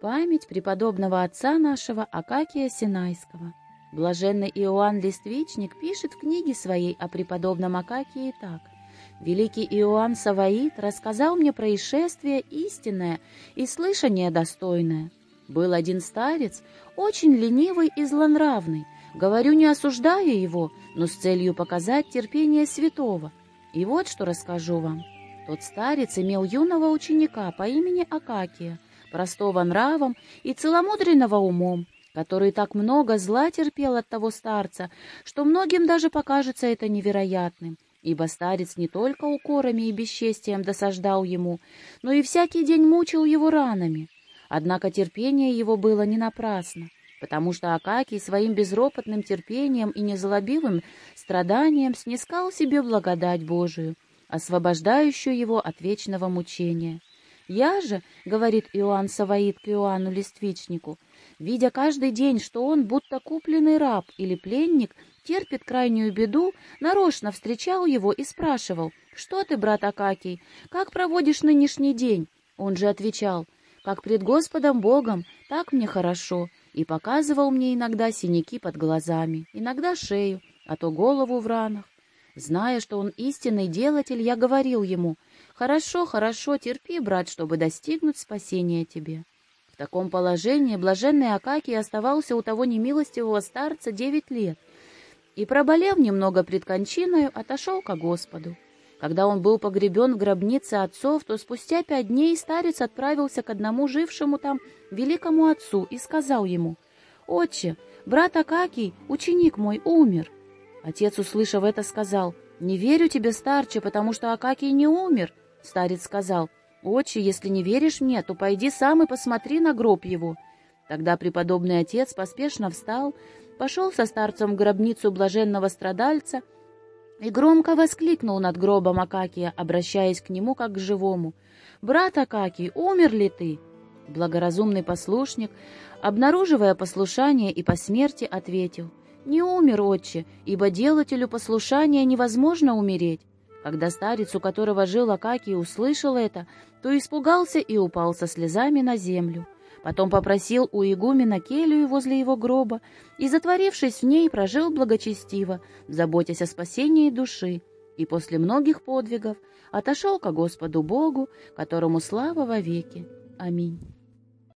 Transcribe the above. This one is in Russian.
Память преподобного отца нашего Акакия Синайского. Блаженный Иоанн Листвичник пишет в книге своей о преподобном Акакии так. «Великий Иоанн Саваит рассказал мне происшествие истинное и слышание достойное. Был один старец, очень ленивый и злонравный, говорю, не осуждая его, но с целью показать терпение святого. И вот что расскажу вам. Тот старец имел юного ученика по имени Акакия — простого нравом и целомудренного умом, который так много зла терпел от того старца, что многим даже покажется это невероятным, ибо старец не только укорами и бесчестием досаждал ему, но и всякий день мучил его ранами. Однако терпение его было не напрасно, потому что Акакий своим безропотным терпением и незлобивым страданием снискал себе благодать Божию, освобождающую его от вечного мучения. «Я же, — говорит Иоанн Саваид к Иоанну Листвичнику, — видя каждый день, что он, будто купленный раб или пленник, терпит крайнюю беду, нарочно встречал его и спрашивал, «Что ты, брат Акакий, как проводишь нынешний день?» Он же отвечал, «Как пред Господом Богом, так мне хорошо», и показывал мне иногда синяки под глазами, иногда шею, а то голову в ранах. Зная, что он истинный делатель, я говорил ему — Хорошо, хорошо, терпи, брат, чтобы достигнуть спасения тебе. В таком положении блаженный Акакий оставался у того немилостивого старца девять лет и, проболев немного пред кончиною, отошел ко Господу. Когда он был погребен в гробнице отцов, то спустя пять дней старец отправился к одному жившему там великому отцу и сказал ему, «Отче, брат Акакий, ученик мой, умер». Отец, услышав это, сказал, «Не верю тебе, старче, потому что Акакий не умер, Старец сказал, «Отче, если не веришь мне, то пойди сам и посмотри на гроб его». Тогда преподобный отец поспешно встал, пошел со старцем в гробницу блаженного страдальца и громко воскликнул над гробом Акакия, обращаясь к нему как к живому. «Брат Акакий, умер ли ты?» Благоразумный послушник, обнаруживая послушание и по смерти, ответил, «Не умер, отче, ибо делателю послушания невозможно умереть. Когда старец, у которого жил Акакий, услышал это, то испугался и упал со слезами на землю. Потом попросил у игумена келью возле его гроба и, затворившись в ней, прожил благочестиво, заботясь о спасении души, и после многих подвигов отошел ко Господу Богу, которому слава вовеки. Аминь.